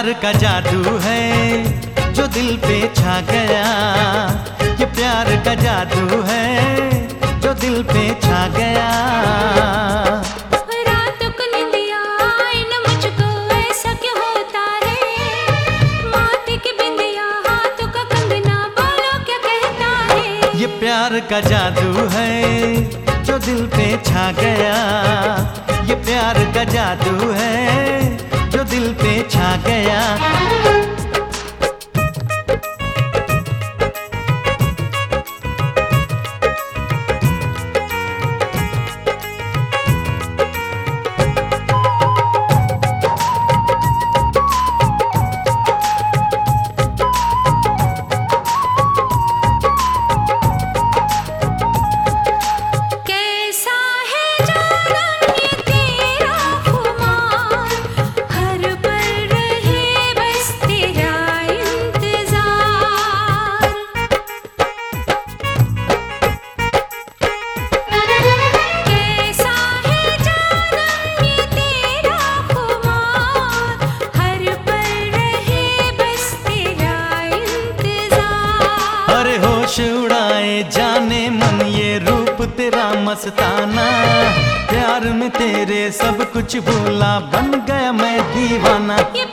का जादू है जो दिल पे छा गया। ये प्यार का जादू है जो दिल पे छा गया। रातों को निंदिया आए न मुझको ऐसा क्यों होता है बिंदिया हाथों का कंगना क्या कहता है? ये प्यार का जादू है जो दिल पे छा गया। ये प्यार का जादू है छा गया। होश उड़ाए, जाने मन ये रूप तेरा मस्ताना। प्यार में तेरे सब कुछ भूला, बन गया मैं दीवाना। ये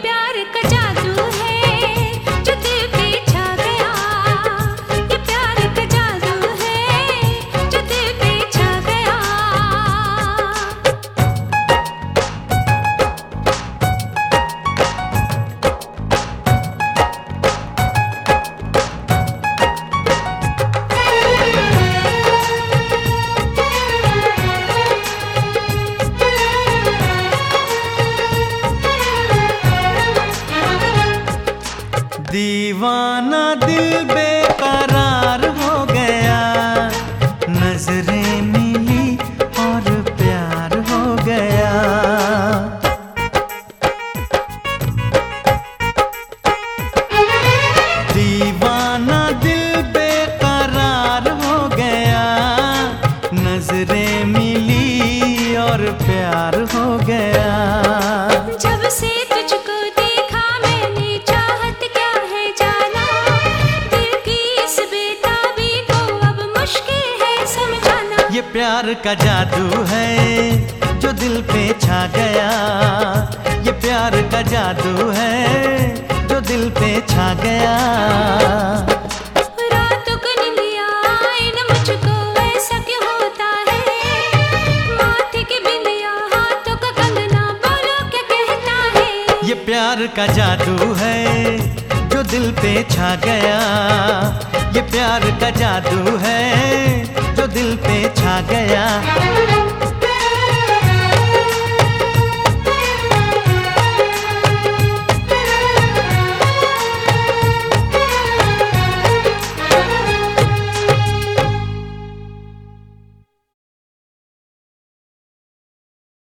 दीवाना दिल बेकरार हो गया। नज़रें मिली और प्यार हो गया। दीवाना दिल बेकरार हो गया। नज़रें मिली और प्यार हो गया। प्यार का जादू है जो दिल पे छा गया। ये प्यार का जादू है जो दिल पे छा गया। रातों को निंदिया आए न मुझको ऐसा क्यों होता है? बिंदिया हाथों का कंगना क्या कहता है? ये प्यार का जादू है जो दिल पे छा गया। ये प्यार का जादू है